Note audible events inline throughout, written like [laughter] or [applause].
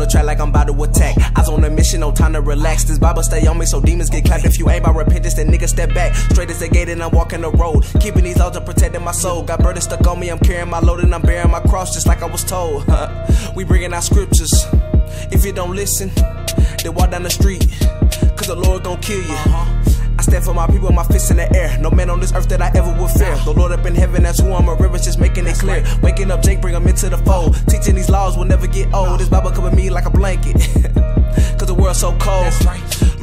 the track like I'm about to attack. Was on a mission, no time to relax. This Bible stay on me, so demons get clapped. If you ain't about repentance, then niggas step back. Straight as the gate, and I'm walking the road. Keeping these laws and protecting my soul. Got burdens stuck on me, I'm carrying my load, and I'm bearing my cross just like I was told. [laughs] we bringing our scriptures. If you don't listen, then walk down the street, cause the Lord gon' kill you. Uh-huh. I stand for my people, my fists in the air. No man on this earth that I ever would fear. The Lord up in heaven, that's who I'm a river, just making it clear. Waking up Jake, bring him into the fold. Teaching these laws will never get old. This Bible cover me like a blanket. [laughs] Cause the world's so cold.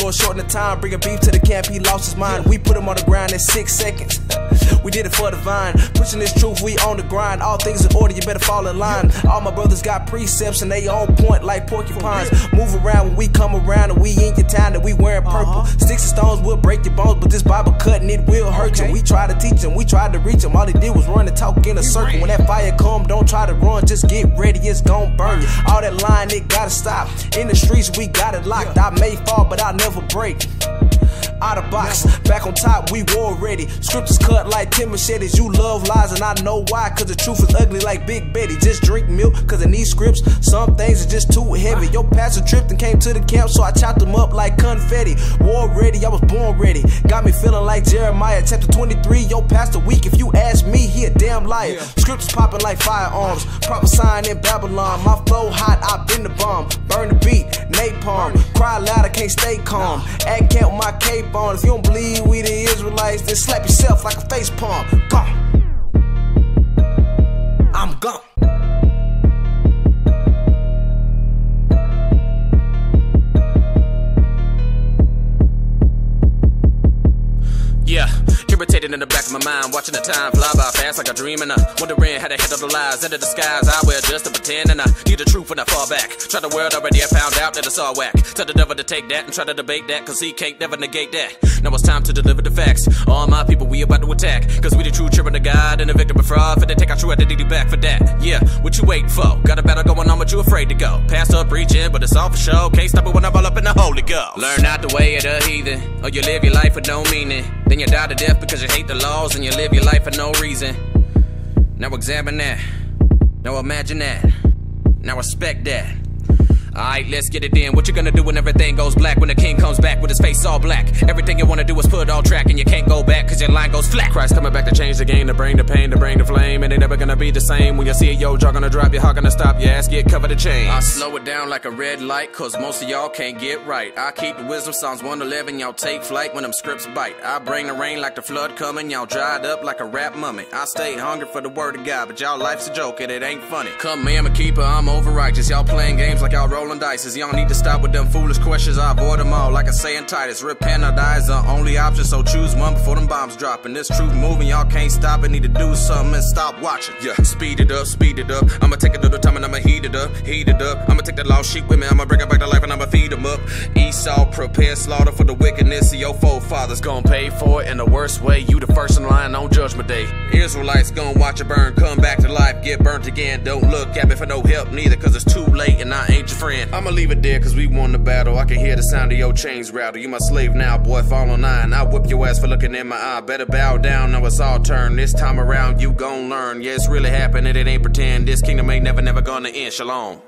Lord shorten the time, bringing beef to the camp, he lost his mind. We put him on the ground in six seconds. [laughs] We did it for the vine. Pushing this truth, we on the grind. All things in order, you better fall in line. All my brothers got precepts and they on point like porcupines. Move around when we come around and we in your town and we wearing purple. Sticks and stones will break your bones, but this Bible cutting it will hurt you. We tried to teach him, we tried to reach him. All they did was run and talk in a circle. When that fire come, don't try to run, just get ready, it's gon' burn. All that line, it gotta stop. In the streets, we got it locked. I may fall, but I'll never break out of box. Back on top, we war ready. Scriptures cut like tin machetes. You love lies, and I know why. Cause the truth is ugly like Big Betty. Just drink milk, cause in these scripts, some things are just too heavy. Your pastor tripped and came to the camp, so I chopped them up like confetti. War ready, I was born ready. Got me feeling like Jeremiah, chapter 23. Your pastor weak. If you ask me, he a damn liar. Scriptures popping like firearms. Prophesying in Babylon. My flow hot, I've been the bomb. Burn the beat, napalm. Can't stay calm. Act camp with my cape on. If you don't believe we the Israelites, then slap yourself like a face palm. Gone. I'm gone. Yeah, irritated in the back of my mind, watching the time fly by fast like a dream, and I wondering how to handle the lies in the disguise. I wear just to pretend, and I need the truth when I fall back. Try the world already, I found out that it's all whack. Tell the devil to take that and try to debate that, cause he can't never negate that. Now it's time to deliver the facts. All my people, we about to attack, cause we the true children of God and the victim of fraud. For they take our true identity back for that. Yeah, what you waiting for? Got a battle going on, but you afraid to go. Pass up preaching, but it's all for show. Can't stop it when I'm all up in the Holy Ghost. Learn not the way of the heathen, or you live your life with no meaning. Then you die to death because you hate the laws and you live your life for no reason. Now examine that. Now imagine that. Now respect that. Alright, let's get it in. What you gonna do when everything goes black? When the king comes back with his face all black? Everything you wanna do is put on track and you can't go back cause your line goes flat. Christ coming back to change the game, to bring the pain, to bring the flame. And it never gonna be the same. When you see a yo jaw gonna drop, your heart gonna stop, your ass get covered in chains. I slow it down like a red light cause most of y'all can't get right. I keep the wisdom, Psalms 111, y'all take flight when them scripts bite. I bring the rain like the flood coming, y'all dried up like a rap mummy. I stay hungry for the word of God, but y'all life's a joke and it ain't funny. Come me, I'm a keeper, I'm over righteous. Y'all playing games like y'all rolling dice. Is Y'all need to stop with them foolish questions. I avoid them all, like I say in Titus. Repent or die is the only option, so choose one before them bombs drop. And this truth moving, y'all can't stop it. Need to do something and stop watching. Yeah, speed it up, speed it up. I'ma take a little time and I'ma heat it up, heat it up. I'ma take that lost sheep with me, I'ma bring it back to life and I'ma feed them up. Esau prepare slaughter for the wickedness of your forefathers. Gonna pay for it in the worst way. You the first in line on Judgment Day. Israelites gonna watch it burn, come back to life, get burnt again. Don't look at me for no help neither, cause it's too late and I ain't your friend. I'ma leave it there cause we won the battle. I can hear the sound of your chains rattle. You my slave now, boy, fall on nine. I whip your ass for looking in my eye. Better bow down, now it's all turned. This time around, you gon' learn. Yeah, it's really happening, it ain't pretend. This kingdom ain't never, never gonna end. Shalom.